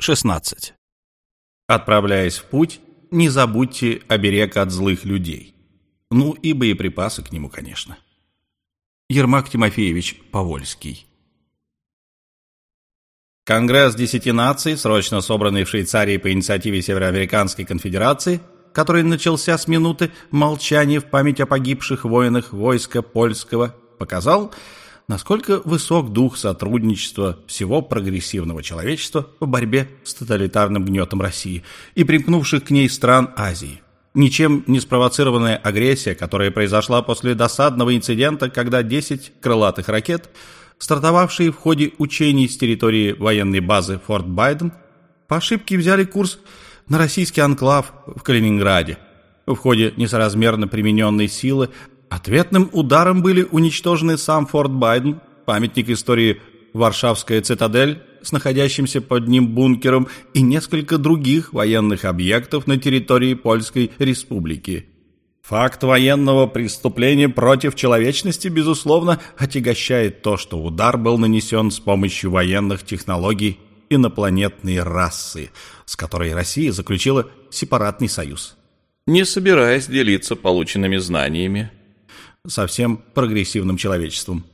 16. Отправляясь в путь, не забудьте оберег от злых людей. Ну и боеприпасы к нему, конечно. Ермак Тимофеевич Повольский. Конгресс Десяти наций, срочно собранный в Швейцарии по инициативе Североамериканской конфедерации, который начался с минуты молчания в память о погибших воинах войска польского, показал, насколько высок дух сотрудничества всего прогрессивного человечества в борьбе с тоталитарным гнетом России и примкнувших к ней стран Азии. Ничем не спровоцированная агрессия, которая произошла после досадного инцидента, когда 10 крылатых ракет, стартовавшие в ходе учений с территории военной базы Форт Байден, по ошибке взяли курс на российский анклав в Калининграде. В ходе несоразмерно примененной силы ответным ударом были уничтожены сам Форт Байден, памятник истории Варшавская цитадель с находящимся под ним бункером и несколько других военных объектов на территории Польской Республики. Факт военного преступления против человечности, безусловно, отягощает то, что удар был нанесен с помощью военных технологий инопланетной расы, с которой Россия заключила сепаратный союз. Не собираясь делиться полученными знаниями со всем прогрессивным человечеством.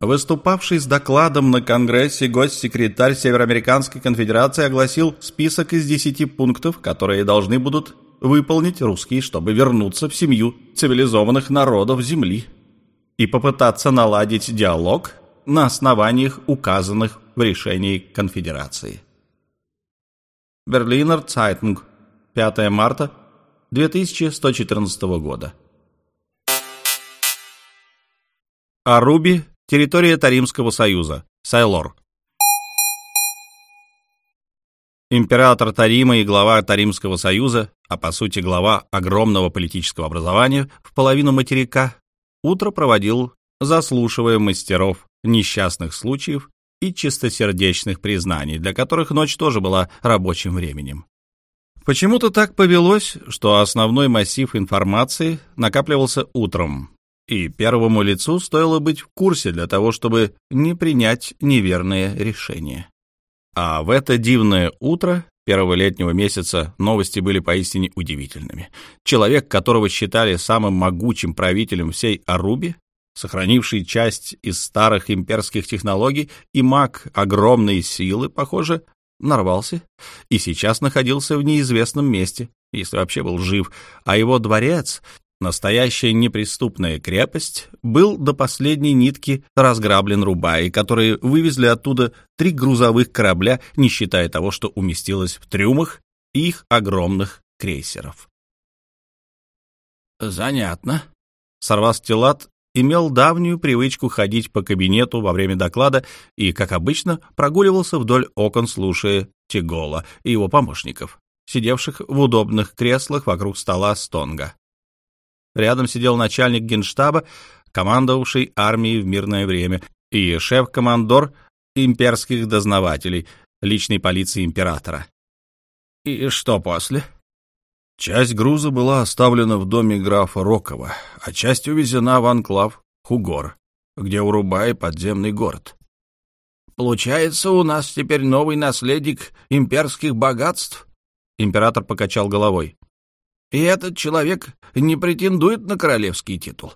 Выступавший с докладом на Конгрессе госсекретарь Североамериканской конфедерации огласил список из десяти пунктов, которые должны будут выполнить русские, чтобы вернуться в семью цивилизованных народов Земли и попытаться наладить диалог на основаниях, указанных в решении конфедерации. Берлинер Цайтунг, 5 марта 2114 года. Аруби Территория Таримского союза. Сайлор. Император Тарима и глава Таримского союза, а по сути глава огромного политического образования в половину материка, утро проводил, заслушивая мастеров несчастных случаев и чистосердечных признаний, для которых ночь тоже была рабочим временем. Почему-то так повелось, что основной массив информации накапливался утром, и первому лицу стоило быть в курсе для того, чтобы не принять неверное решение. А в это дивное утро первого летнего месяца новости были поистине удивительными. Человек, которого считали самым могучим правителем всей Аруби, сохранивший часть из старых имперских технологий и маг огромной силы, похоже, нарвался и сейчас находился в неизвестном месте, если вообще был жив, а его дворец Настоящая неприступная крепость был до последней нитки разграблен Рубаи, которые вывезли оттуда три грузовых корабля, не считая того, что уместилось в трюмах их огромных крейсеров. «Занятно». Сарвас Телат имел давнюю привычку ходить по кабинету во время доклада и, как обычно, прогуливался вдоль окон, слушая Тигола и его помощников, сидевших в удобных креслах вокруг стола Стонга. Рядом сидел начальник генштаба, командовавший армией в мирное время, и шеф-командор имперских дознавателей, личной полиции императора. И что после? Часть груза была оставлена в доме графа Рокова, а часть увезена в анклав Хугор, где у Рубай подземный город. Получается, у нас теперь новый наследник имперских богатств? Император покачал головой. И этот человек не претендует на королевский титул,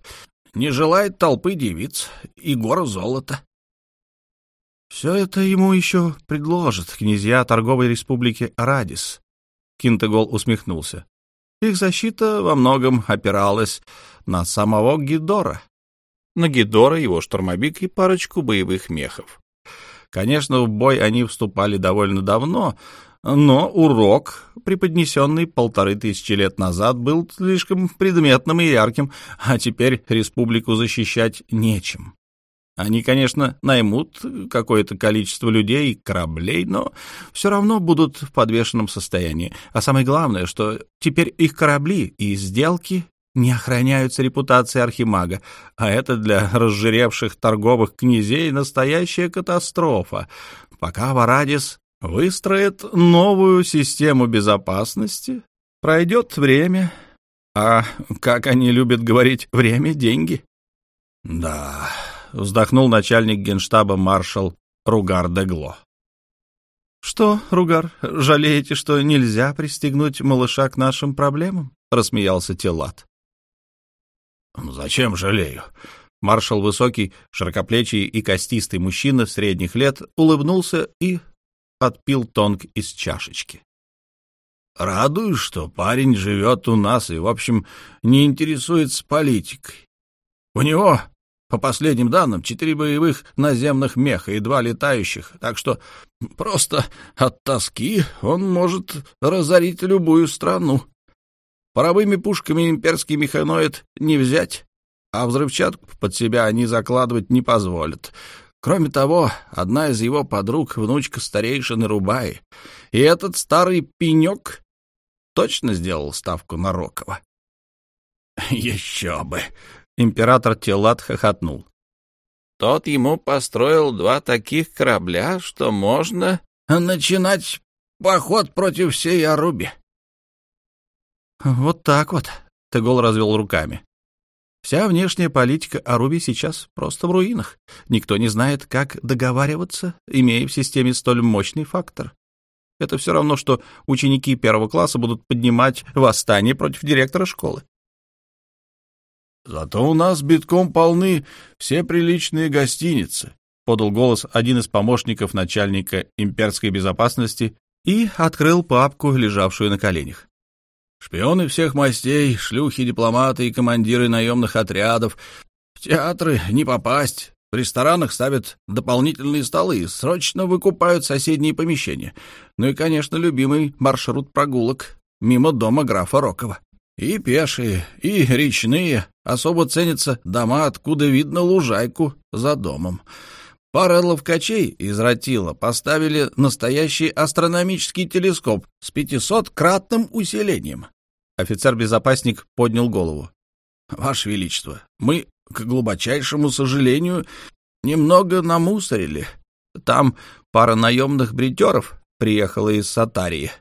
не желает толпы девиц и гор золота. Все это ему еще предложат князья торговой республики Арадис. Кинтегол усмехнулся. Их защита во многом опиралась на самого Гидора. На Гидора, его штурмовик и парочку боевых мехов. Конечно, в бой они вступали довольно давно, но урок, преподнесенный полторы тысячи лет назад, был слишком предметным и ярким, а теперь республику защищать нечем. Они, конечно, наймут какое-то количество людей и кораблей, но все равно будут в подвешенном состоянии. А самое главное, что теперь их корабли и сделки не охраняются репутацией архимага, а это для разжиревших торговых князей настоящая катастрофа. Пока Варадис выстроят новую систему безопасности, пройдет время, а, как они любят говорить, время — деньги. Да, вздохнул начальник генштаба маршал Ругар Дегло. «Что, Ругар, жалеете, что нельзя пристегнуть малыша к нашим проблемам?» — рассмеялся Телат. «Зачем жалею?» Маршал высокий, широкоплечий и костистый мужчина средних лет улыбнулся и отпил тонк из чашечки. «Радуюсь, что парень живет у нас и, в общем, не интересуется политикой. У него по последним данным, четыре боевых наземных меха и два летающих, так что просто от тоски он может разорить любую страну. Паровыми пушками имперский механоид не взять, а взрывчатку под себя они закладывать не позволят. Кроме того, одна из его подруг — внучка старейшины Рубаи, и этот старый пенек точно сделал ставку на Рокова. «Еще бы!» Император Телат хохотнул. Тот ему построил два таких корабля, что можно начинать поход против всей Аруби. Вот так вот, Тегол развел руками. Вся внешняя политика Аруби сейчас просто в руинах. Никто не знает, как договариваться, имея в системе столь мощный фактор. Это все равно, что ученики первого класса будут поднимать восстание против директора школы. Зато у нас битком полны все приличные гостиницы, подал голос один из помощников начальника имперской безопасности и открыл папку, лежавшую на коленях. Шпионы всех мастей, шлюхи, дипломаты и командиры наемных отрядов. В театры не попасть. В ресторанах ставят дополнительные столы и срочно выкупают соседние помещения. Ну и, конечно, любимый маршрут прогулок мимо дома графа Рокова. И пешие, и речные. Особо ценятся дома, откуда видно лужайку за домом. Пара ловкачей из Ратила поставили настоящий астрономический телескоп с пятисоткратным усилением. Офицер-безопасник поднял голову. — Ваше Величество, мы, к глубочайшему сожалению, немного намусорили. Там пара наемных бритеров приехала из Сатарии.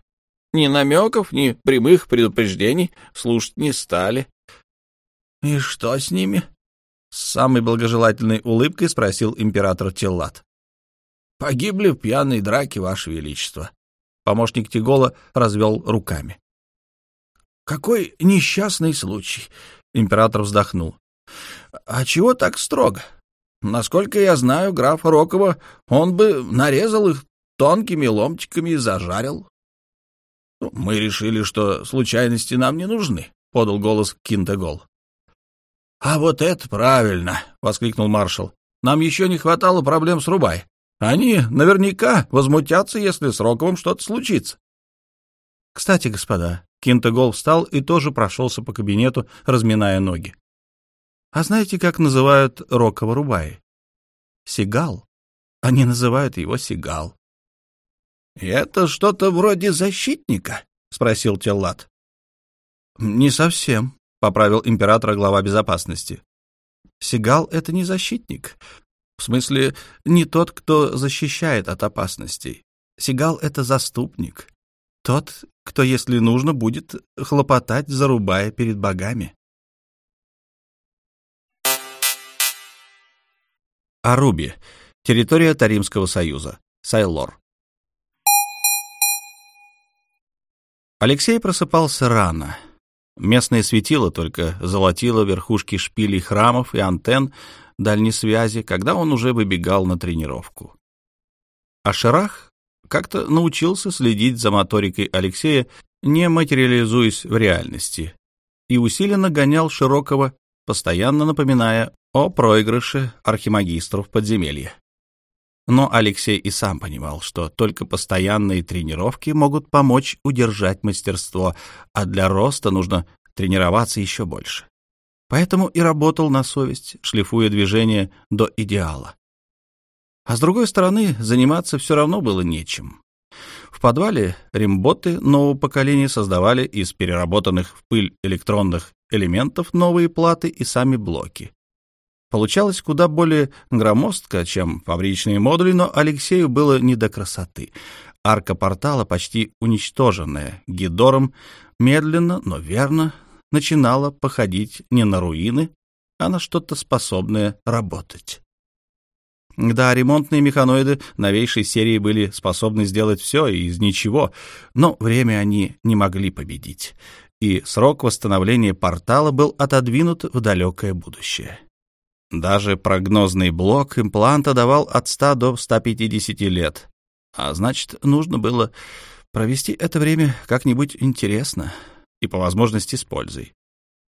Ни намеков, ни прямых предупреждений слушать не стали. — И что с ними? — с самой благожелательной улыбкой спросил император Теллат. — Погибли в пьяной драке, Ваше Величество. Помощник Тигола развел руками. — Какой несчастный случай! — император вздохнул. — А чего так строго? Насколько я знаю графа Рокова, он бы нарезал их тонкими ломтиками и зажарил. — Мы решили, что случайности нам не нужны, — подал голос Кинтегол. — А вот это правильно, — воскликнул маршал. — Нам еще не хватало проблем с Рубай. Они наверняка возмутятся, если с Роковым что-то случится. — Кстати, господа, Кинтегол встал и тоже прошелся по кабинету, разминая ноги. — А знаете, как называют Рокова Рубай? — Сигал. Они называют его Сигал. — Это что-то вроде защитника? — спросил Теллат. — Не совсем, — поправил императора глава безопасности. — Сигал — это не защитник. В смысле, не тот, кто защищает от опасностей. Сигал — это заступник. Тот, кто, если нужно, будет хлопотать, зарубая перед богами. Аруби. Территория Таримского союза. Сайлор. Алексей просыпался рано. Местное светило только золотило верхушки шпилей храмов и антенн дальней связи, когда он уже выбегал на тренировку. А Шарах как-то научился следить за моторикой Алексея, не материализуясь в реальности, и усиленно гонял Широкого, постоянно напоминая о проигрыше архимагистров подземелья. Но Алексей и сам понимал, что только постоянные тренировки могут помочь удержать мастерство, а для роста нужно тренироваться еще больше. Поэтому и работал на совесть, шлифуя движение до идеала. А с другой стороны, заниматься все равно было нечем. В подвале ремботы нового поколения создавали из переработанных в пыль электронных элементов новые платы и сами блоки. Получалось куда более громоздко, чем фабричные модули, но Алексею было не до красоты. Арка портала, почти уничтоженная Гидором, медленно, но верно начинала походить не на руины, а на что-то способное работать. Да, ремонтные механоиды новейшей серии были способны сделать все из ничего, но время они не могли победить, и срок восстановления портала был отодвинут в далекое будущее. Даже прогнозный блок импланта давал от 100 до 150 лет, а значит, нужно было провести это время как-нибудь интересно и по возможности с пользой.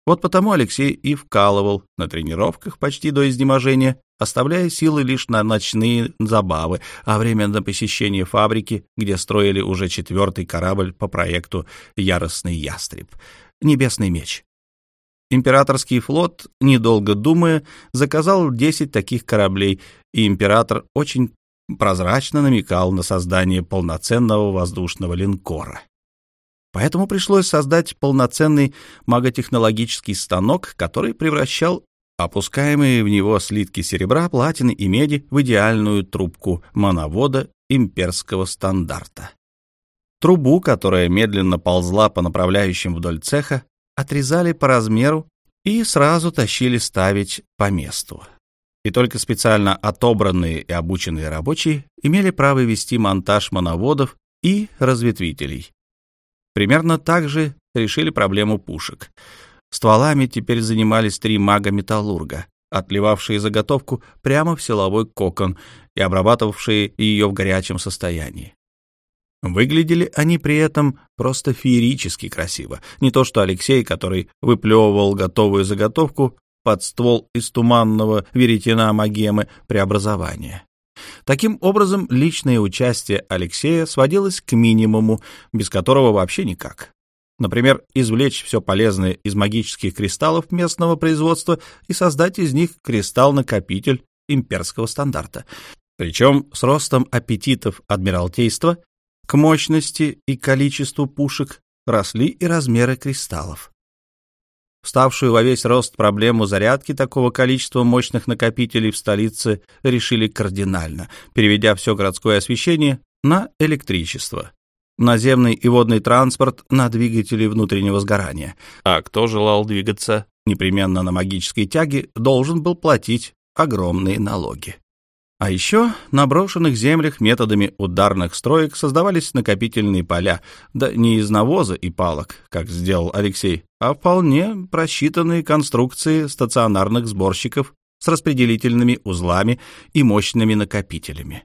Вот потому Алексей и вкалывал на тренировках почти до изнеможения, оставляя силы лишь на ночные забавы, а время на посещение фабрики, где строили уже четвертый корабль по проекту «Яростный ястреб» — «Небесный меч». Императорский флот, недолго думая, заказал 10 таких кораблей, и император очень прозрачно намекал на создание полноценного воздушного линкора. Поэтому пришлось создать полноценный маготехнологический станок, который превращал опускаемые в него слитки серебра, платины и меди в идеальную трубку моновода имперского стандарта. Трубу, которая медленно ползла по направляющим вдоль цеха, отрезали по размеру и сразу тащили ставить по месту. И только специально отобранные и обученные рабочие имели право вести монтаж моноводов и разветвителей, Примерно так же решили проблему пушек. Стволами теперь занимались три мага-металлурга, отливавшие заготовку прямо в силовой кокон и обрабатывавшие ее в горячем состоянии. Выглядели они при этом просто феерически красиво. Не то что Алексей, который выплевывал готовую заготовку под ствол из туманного веретена магемы преобразования. Таким образом, личное участие Алексея сводилось к минимуму, без которого вообще никак. Например, извлечь все полезное из магических кристаллов местного производства и создать из них кристалл-накопитель имперского стандарта. Причем с ростом аппетитов Адмиралтейства к мощности и количеству пушек росли и размеры кристаллов. Вставшую во весь рост проблему зарядки такого количества мощных накопителей в столице решили кардинально, переведя все городское освещение на электричество. Наземный и водный транспорт на двигатели внутреннего сгорания. А кто желал двигаться непременно на магической тяге, должен был платить огромные налоги. А еще на брошенных землях методами ударных строек создавались накопительные поля, да не из навоза и палок, как сделал Алексей, а вполне просчитанные конструкции стационарных сборщиков с распределительными узлами и мощными накопителями.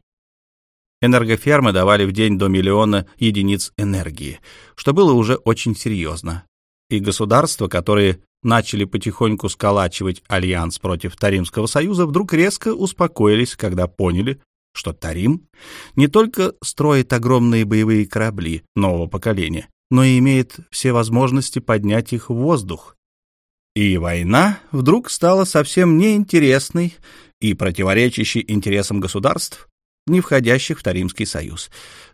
Энергофермы давали в день до миллиона единиц энергии, что было уже очень серьезно. И государства, которые начали потихоньку сколачивать альянс против Таримского союза, вдруг резко успокоились, когда поняли, что Тарим не только строит огромные боевые корабли нового поколения, но и имеет все возможности поднять их в воздух. И война вдруг стала совсем неинтересной и противоречащей интересам государств, не входящих в Таримский союз.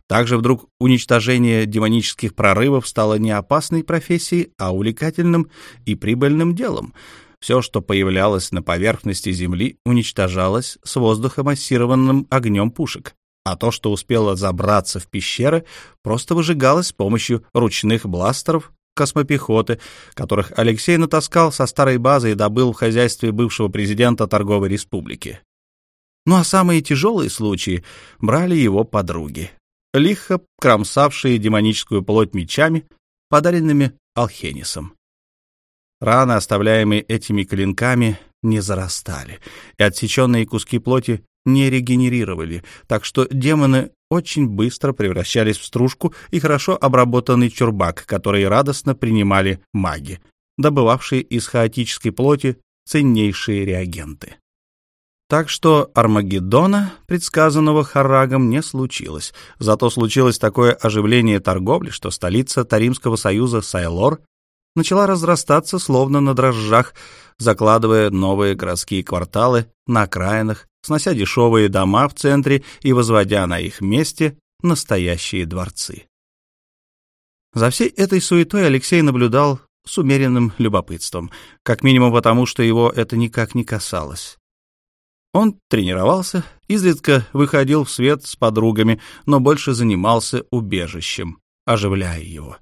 Также вдруг уничтожение демонических прорывов стало не опасной профессией, а увлекательным и прибыльным делом. Все, что появлялось на поверхности Земли, уничтожалось с воздуха массированным огнем пушек, а то, что успело забраться в пещеры, просто выжигалось с помощью ручных бластеров космопехоты, которых Алексей натаскал со старой базы и добыл в хозяйстве бывшего президента торговой республики. Ну а самые тяжелые случаи брали его подруги лихо кромсавшие демоническую плоть мечами, подаренными Алхенисом. Раны, оставляемые этими клинками, не зарастали, и отсеченные куски плоти не регенерировали, так что демоны очень быстро превращались в стружку и хорошо обработанный чурбак, который радостно принимали маги, добывавшие из хаотической плоти ценнейшие реагенты. Так что Армагеддона, предсказанного Харрагом, не случилось. Зато случилось такое оживление торговли, что столица Таримского союза Сайлор начала разрастаться словно на дрожжах, закладывая новые городские кварталы на окраинах, снося дешевые дома в центре и возводя на их месте настоящие дворцы. За всей этой суетой Алексей наблюдал с умеренным любопытством, как минимум потому, что его это никак не касалось. Он тренировался, изредка выходил в свет с подругами, но больше занимался убежищем, оживляя его.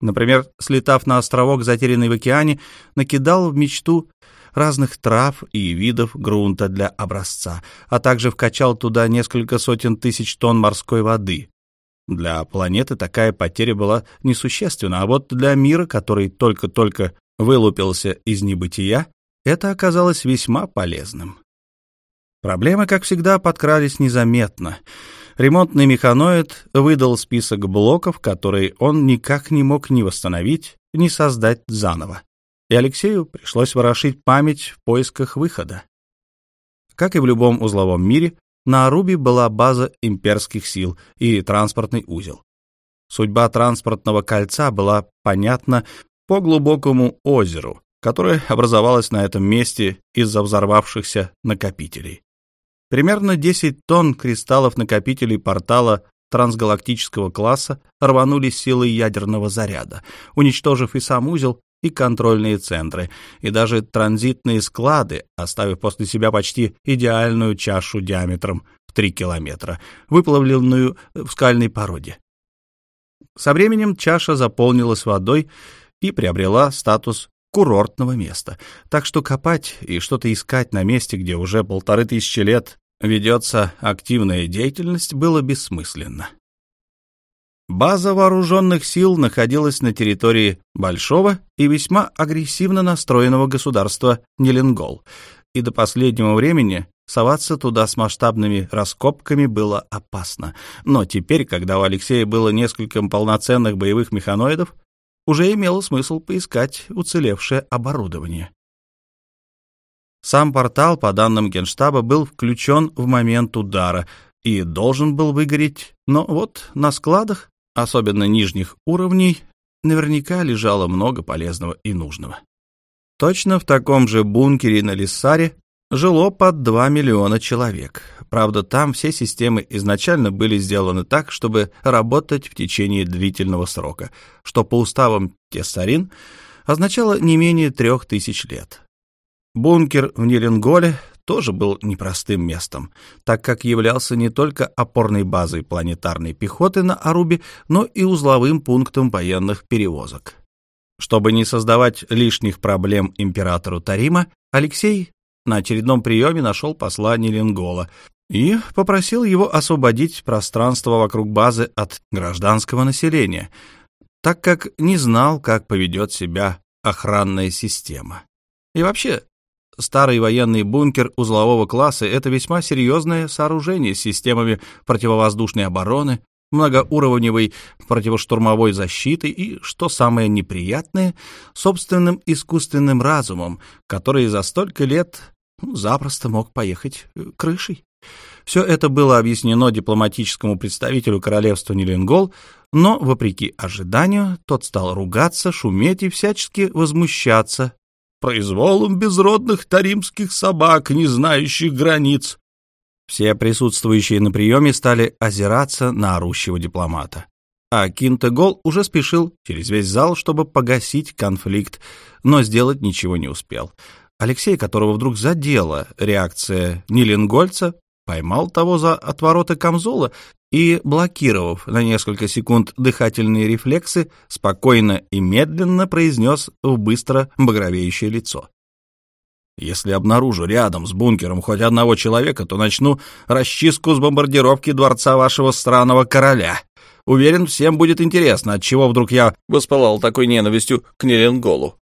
Например, слетав на островок, затерянный в океане, накидал в мечту разных трав и видов грунта для образца, а также вкачал туда несколько сотен тысяч тонн морской воды. Для планеты такая потеря была несущественна, а вот для мира, который только-только вылупился из небытия, это оказалось весьма полезным. Проблемы, как всегда, подкрались незаметно. Ремонтный механоид выдал список блоков, которые он никак не мог ни восстановить, ни создать заново. И Алексею пришлось ворошить память в поисках выхода. Как и в любом узловом мире, на Арубе была база имперских сил и транспортный узел. Судьба транспортного кольца была понятна по глубокому озеру, которое образовалось на этом месте из-за взорвавшихся накопителей. Примерно 10 тонн кристаллов накопителей портала трансгалактического класса рванули силой ядерного заряда, уничтожив и сам узел, и контрольные центры, и даже транзитные склады, оставив после себя почти идеальную чашу диаметром в 3 километра, выплавленную в скальной породе. Со временем чаша заполнилась водой и приобрела статус курортного места, так что копать и что-то искать на месте, где уже полторы тысячи лет ведется активная деятельность, было бессмысленно. База вооруженных сил находилась на территории большого и весьма агрессивно настроенного государства Нелингол, и до последнего времени соваться туда с масштабными раскопками было опасно. Но теперь, когда у Алексея было несколько полноценных боевых механоидов, уже имело смысл поискать уцелевшее оборудование. Сам портал, по данным Генштаба, был включен в момент удара и должен был выгореть, но вот на складах, особенно нижних уровней, наверняка лежало много полезного и нужного. Точно в таком же бункере на Лиссаре жило под 2 миллиона человек. Правда, там все системы изначально были сделаны так, чтобы работать в течение длительного срока, что по уставам Тессарин означало не менее трех тысяч лет. Бункер в Неренголе тоже был непростым местом, так как являлся не только опорной базой планетарной пехоты на Арубе, но и узловым пунктом военных перевозок. Чтобы не создавать лишних проблем императору Тарима, Алексей на очередном приеме нашел посла Неренгола и попросил его освободить пространство вокруг базы от гражданского населения, так как не знал, как поведет себя охранная система. И вообще, старый военный бункер узлового класса — это весьма серьезное сооружение с системами противовоздушной обороны, многоуровневой противоштурмовой защиты и, что самое неприятное, собственным искусственным разумом, который за столько лет ну, запросто мог поехать э, крышей. Все это было объяснено дипломатическому представителю королевства Нилингол, но, вопреки ожиданию, тот стал ругаться, шуметь и всячески возмущаться произволом безродных таримских собак, не знающих границ. Все присутствующие на приеме стали озираться на орущего дипломата. А Кинтегол уже спешил через весь зал, чтобы погасить конфликт, но сделать ничего не успел. Алексей, которого вдруг задела реакция Нилингольца, поймал того за отвороты камзола и, блокировав на несколько секунд дыхательные рефлексы, спокойно и медленно произнес в быстро багровеющее лицо. «Если обнаружу рядом с бункером хоть одного человека, то начну расчистку с бомбардировки дворца вашего странного короля. Уверен, всем будет интересно, отчего вдруг я воспылал такой ненавистью к Неренголу».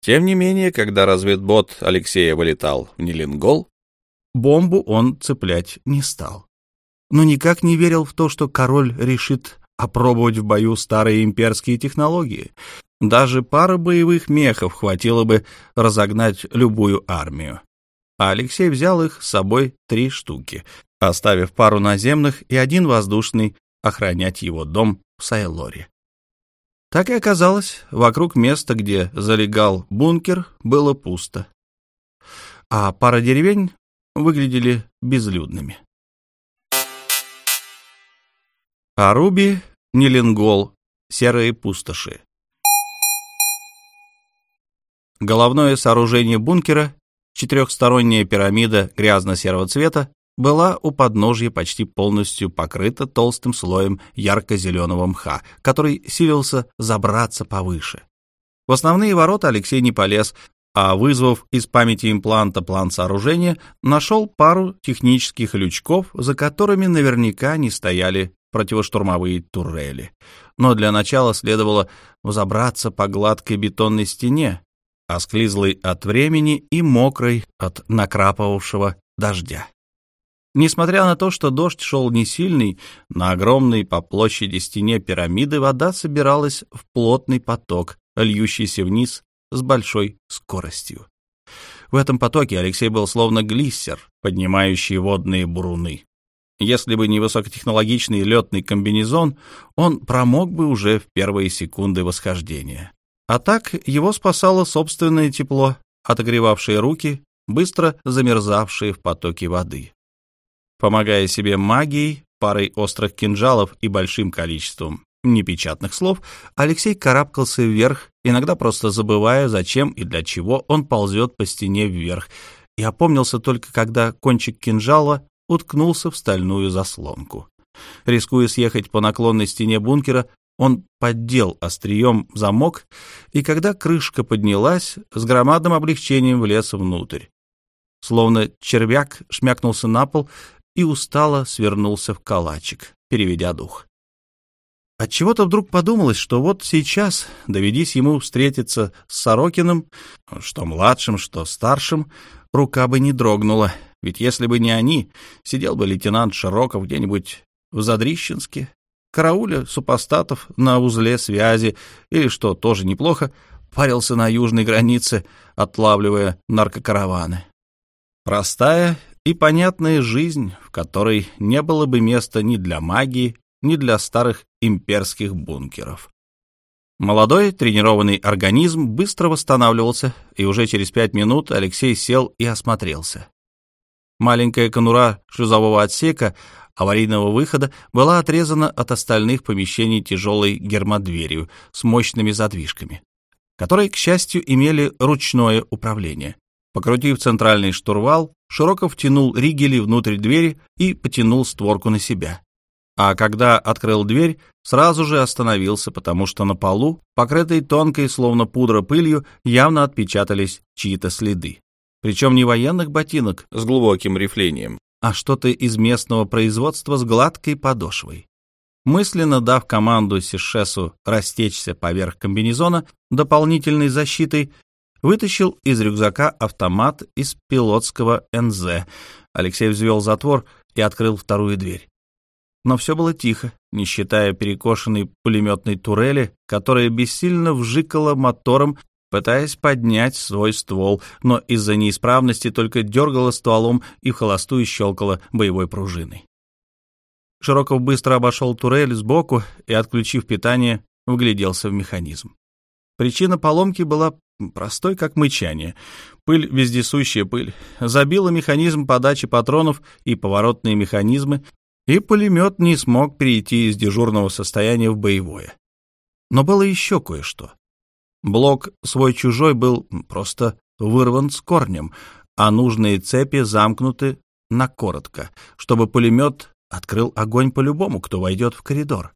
Тем не менее, когда разведбот Алексея вылетал в Нелингол, бомбу он цеплять не стал но никак не верил в то, что король решит опробовать в бою старые имперские технологии. Даже пара боевых мехов хватило бы разогнать любую армию. А Алексей взял их с собой три штуки, оставив пару наземных и один воздушный охранять его дом в Сайлоре. Так и оказалось, вокруг места, где залегал бункер, было пусто. А пара деревень выглядели безлюдными. Аруби, Нелингол, серые пустоши. Головное сооружение бункера, четырехсторонняя пирамида грязно-серого цвета, была у подножья почти полностью покрыта толстым слоем ярко-зеленого мха, который силился забраться повыше. В основные ворота Алексей не полез, а вызвав из памяти импланта план сооружения, нашел пару технических лючков, за которыми наверняка не стояли противоштурмовые турели. Но для начала следовало взобраться по гладкой бетонной стене, осклизлой от времени и мокрой от накрапывавшего дождя. Несмотря на то, что дождь шел не сильный, на огромной по площади стене пирамиды вода собиралась в плотный поток, льющийся вниз с большой скоростью. В этом потоке Алексей был словно глиссер, поднимающий водные буруны. Если бы не высокотехнологичный летный комбинезон, он промок бы уже в первые секунды восхождения. А так его спасало собственное тепло, отогревавшее руки, быстро замерзавшие в потоке воды. Помогая себе магией, парой острых кинжалов и большим количеством непечатных слов, Алексей карабкался вверх, иногда просто забывая, зачем и для чего он ползет по стене вверх, и опомнился только, когда кончик кинжала уткнулся в стальную заслонку. Рискуя съехать по наклонной стене бункера, он поддел острием замок, и когда крышка поднялась, с громадным облегчением влез внутрь. Словно червяк шмякнулся на пол и устало свернулся в калачик, переведя дух. Отчего-то вдруг подумалось, что вот сейчас, доведись ему встретиться с Сорокиным, что младшим, что старшим, рука бы не дрогнула, ведь если бы не они, сидел бы лейтенант Широков где-нибудь в Задрищенске, карауля супостатов на узле связи, или, что тоже неплохо, парился на южной границе, отлавливая наркокараваны. Простая и понятная жизнь, в которой не было бы места ни для магии, ни для старых имперских бункеров. Молодой тренированный организм быстро восстанавливался, и уже через пять минут Алексей сел и осмотрелся. Маленькая конура шлюзового отсека аварийного выхода была отрезана от остальных помещений тяжелой гермодверью с мощными задвижками, которые, к счастью, имели ручное управление. Покрутив центральный штурвал, Широков втянул ригели внутрь двери и потянул створку на себя. А когда открыл дверь, сразу же остановился, потому что на полу, покрытой тонкой, словно пудра пылью, явно отпечатались чьи-то следы. Причем не военных ботинок с глубоким рифлением, а что-то из местного производства с гладкой подошвой. Мысленно дав команду Сишесу растечься поверх комбинезона дополнительной защитой, вытащил из рюкзака автомат из пилотского НЗ. Алексей взвел затвор и открыл вторую дверь. Но все было тихо, не считая перекошенной пулеметной турели, которая бессильно вжикала мотором пытаясь поднять свой ствол, но из-за неисправности только дергала стволом и в холостую щелкала боевой пружиной. Широков быстро обошел турель сбоку и, отключив питание, вгляделся в механизм. Причина поломки была простой, как мычание. Пыль, вездесущая пыль, забила механизм подачи патронов и поворотные механизмы, и пулемет не смог перейти из дежурного состояния в боевое. Но было еще кое-что. Блок свой-чужой был просто вырван с корнем, а нужные цепи замкнуты на коротко, чтобы пулемет открыл огонь по любому, кто войдет в коридор.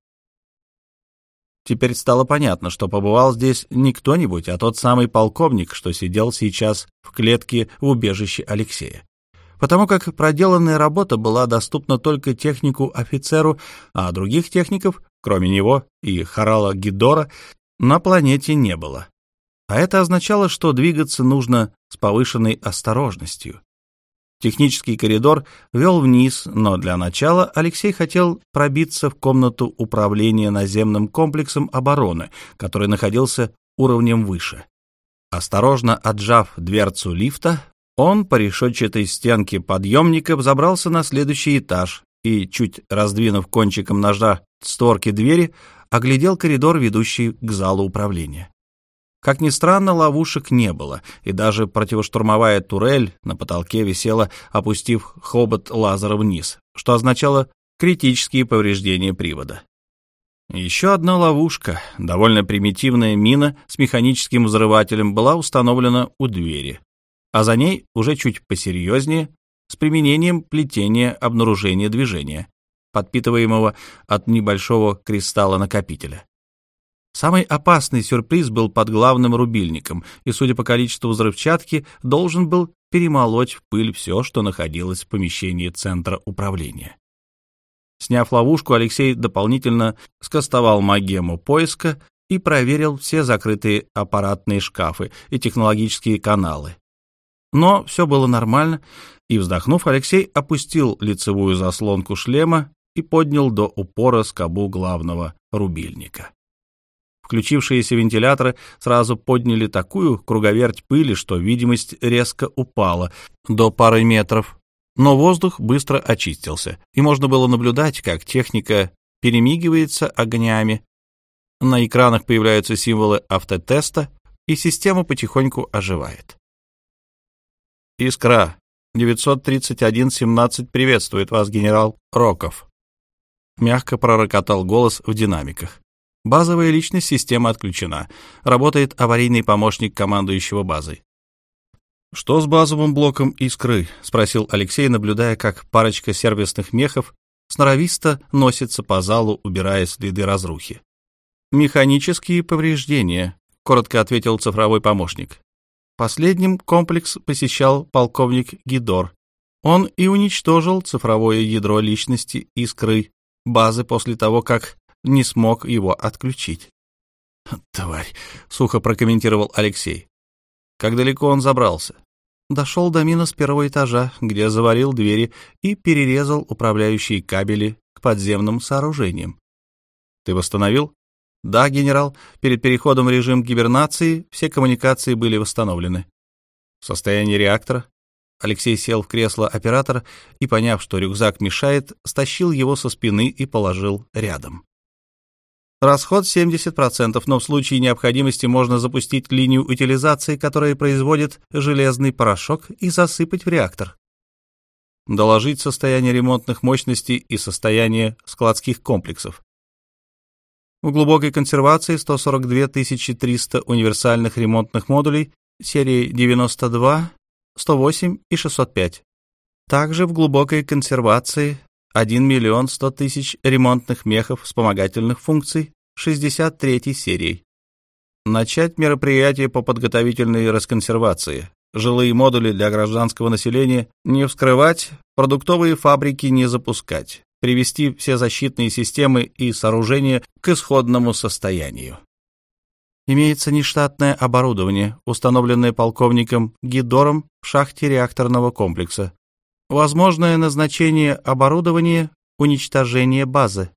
Теперь стало понятно, что побывал здесь не кто-нибудь, а тот самый полковник, что сидел сейчас в клетке в убежище Алексея. Потому как проделанная работа была доступна только технику-офицеру, а других техников, кроме него и Харала Гидора, на планете не было. А это означало, что двигаться нужно с повышенной осторожностью. Технический коридор вел вниз, но для начала Алексей хотел пробиться в комнату управления наземным комплексом обороны, который находился уровнем выше. Осторожно отжав дверцу лифта, он по решетчатой стенке подъемника забрался на следующий этаж и, чуть раздвинув кончиком ножа створки двери, оглядел коридор, ведущий к залу управления. Как ни странно, ловушек не было, и даже противоштурмовая турель на потолке висела, опустив хобот лазера вниз, что означало критические повреждения привода. Еще одна ловушка, довольно примитивная мина с механическим взрывателем, была установлена у двери, а за ней уже чуть посерьезнее, с применением плетения обнаружения движения подпитываемого от небольшого кристалла накопителя. Самый опасный сюрприз был под главным рубильником, и, судя по количеству взрывчатки, должен был перемолоть в пыль все, что находилось в помещении центра управления. Сняв ловушку, Алексей дополнительно скостовал магему поиска и проверил все закрытые аппаратные шкафы и технологические каналы. Но все было нормально, и, вздохнув, Алексей опустил лицевую заслонку шлема и поднял до упора скобу главного рубильника. Включившиеся вентиляторы сразу подняли такую круговерть пыли, что видимость резко упала до пары метров, но воздух быстро очистился, и можно было наблюдать, как техника перемигивается огнями, на экранах появляются символы автотеста, и система потихоньку оживает. «Искра, 931-17 приветствует вас, генерал Роков», — мягко пророкотал голос в динамиках. Базовая личность системы отключена. Работает аварийный помощник командующего базой. «Что с базовым блоком искры?» — спросил Алексей, наблюдая, как парочка сервисных мехов сноровисто носится по залу, убирая следы разрухи. «Механические повреждения», — коротко ответил цифровой помощник. Последним комплекс посещал полковник Гидор. Он и уничтожил цифровое ядро личности искры базы после того, как не смог его отключить. «Тварь», — сухо прокомментировал Алексей. «Как далеко он забрался?» Дошел до минус первого этажа, где заварил двери и перерезал управляющие кабели к подземным сооружениям. «Ты восстановил?» Да, генерал, перед переходом в режим гибернации все коммуникации были восстановлены. Состояние реактора. Алексей сел в кресло оператора и, поняв, что рюкзак мешает, стащил его со спины и положил рядом. Расход 70%, но в случае необходимости можно запустить линию утилизации, которая производит железный порошок, и засыпать в реактор. Доложить состояние ремонтных мощностей и состояние складских комплексов. В глубокой консервации 142 300 универсальных ремонтных модулей серии 92, 108 и 605. Также в глубокой консервации 1 миллион 100 тысяч ремонтных мехов вспомогательных функций 63 серии. Начать мероприятие по подготовительной расконсервации. Жилые модули для гражданского населения не вскрывать, продуктовые фабрики не запускать привести все защитные системы и сооружения к исходному состоянию. Имеется нештатное оборудование, установленное полковником Гидором в шахте реакторного комплекса. Возможное назначение оборудования — уничтожение базы.